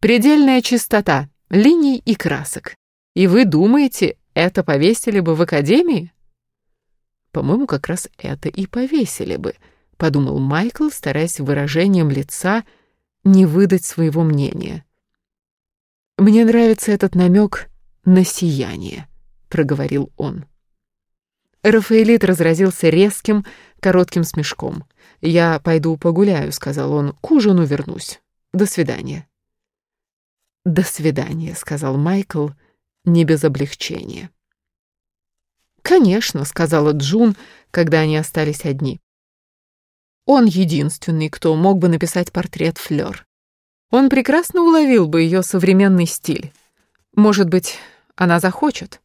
Предельная чистота линий и красок. И вы думаете, это повесили бы в академии? По-моему, как раз это и повесили бы, подумал Майкл, стараясь выражением лица не выдать своего мнения. Мне нравится этот намек на сияние, проговорил он. Рафаэлит разразился резким, коротким смешком. «Я пойду погуляю», — сказал он, — «к ужину вернусь. До свидания». «До свидания», — сказал Майкл, не без облегчения. «Конечно», — сказала Джун, когда они остались одни. Он единственный, кто мог бы написать портрет Флёр. Он прекрасно уловил бы ее современный стиль. Может быть, она захочет.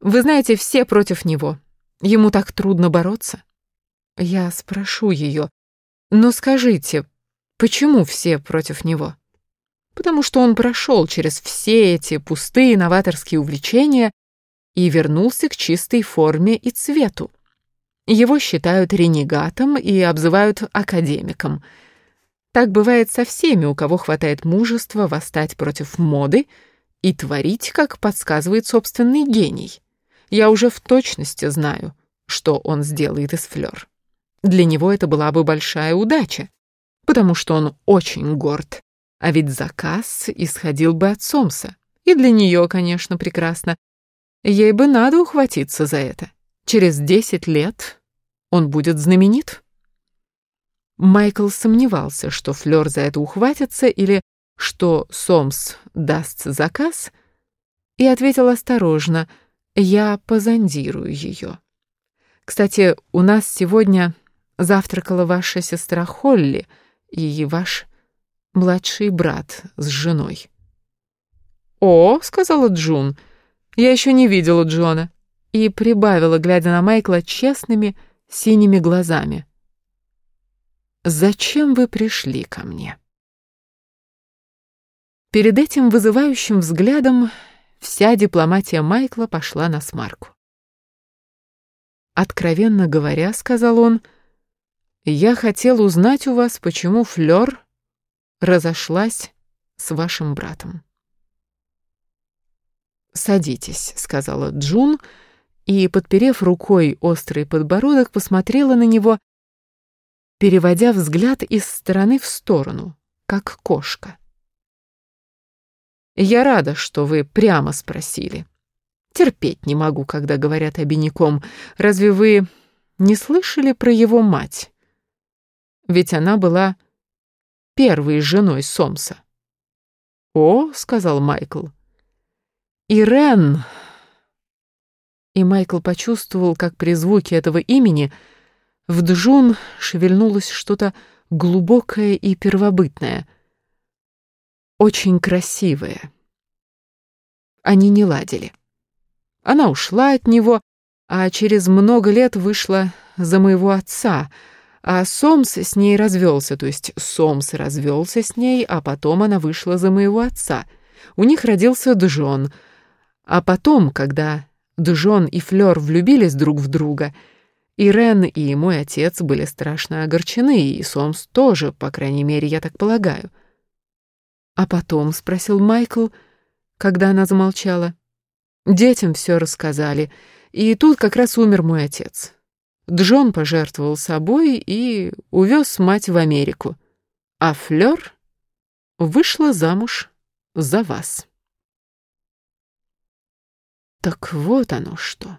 Вы знаете, все против него. Ему так трудно бороться. Я спрошу ее. Но скажите, почему все против него? Потому что он прошел через все эти пустые новаторские увлечения и вернулся к чистой форме и цвету. Его считают ренегатом и обзывают академиком. Так бывает со всеми, у кого хватает мужества восстать против моды и творить, как подсказывает собственный гений. Я уже в точности знаю, что он сделает из флёр. Для него это была бы большая удача, потому что он очень горд а ведь заказ исходил бы от Сомса. И для нее, конечно, прекрасно. Ей бы надо ухватиться за это. Через десять лет он будет знаменит. Майкл сомневался, что Флёр за это ухватится или что Сомс даст заказ, и ответил осторожно, «Я позондирую ее. Кстати, у нас сегодня завтракала ваша сестра Холли и ваш младший брат с женой. «О», — сказала Джун, — «я еще не видела Джона», и прибавила, глядя на Майкла честными синими глазами. «Зачем вы пришли ко мне?» Перед этим вызывающим взглядом вся дипломатия Майкла пошла на смарку. «Откровенно говоря, — сказал он, — я хотел узнать у вас, почему Флёр разошлась с вашим братом. «Садитесь», — сказала Джун, и, подперев рукой острый подбородок, посмотрела на него, переводя взгляд из стороны в сторону, как кошка. «Я рада, что вы прямо спросили. Терпеть не могу, когда говорят обиняком. Разве вы не слышали про его мать? Ведь она была первой женой Сомса. «О», — сказал Майкл, — «Ирен...» И Майкл почувствовал, как при звуке этого имени в Джун шевельнулось что-то глубокое и первобытное, очень красивое. Они не ладили. Она ушла от него, а через много лет вышла за моего отца — а Сомс с ней развелся, то есть Сомс развелся с ней, а потом она вышла за моего отца. У них родился Джон. А потом, когда Джон и Флёр влюбились друг в друга, Ирен и мой отец были страшно огорчены, и Сомс тоже, по крайней мере, я так полагаю. «А потом?» — спросил Майкл, когда она замолчала. «Детям все рассказали, и тут как раз умер мой отец. Джон пожертвовал собой и увез мать в Америку, а Флёр вышла замуж за вас. Так вот оно что.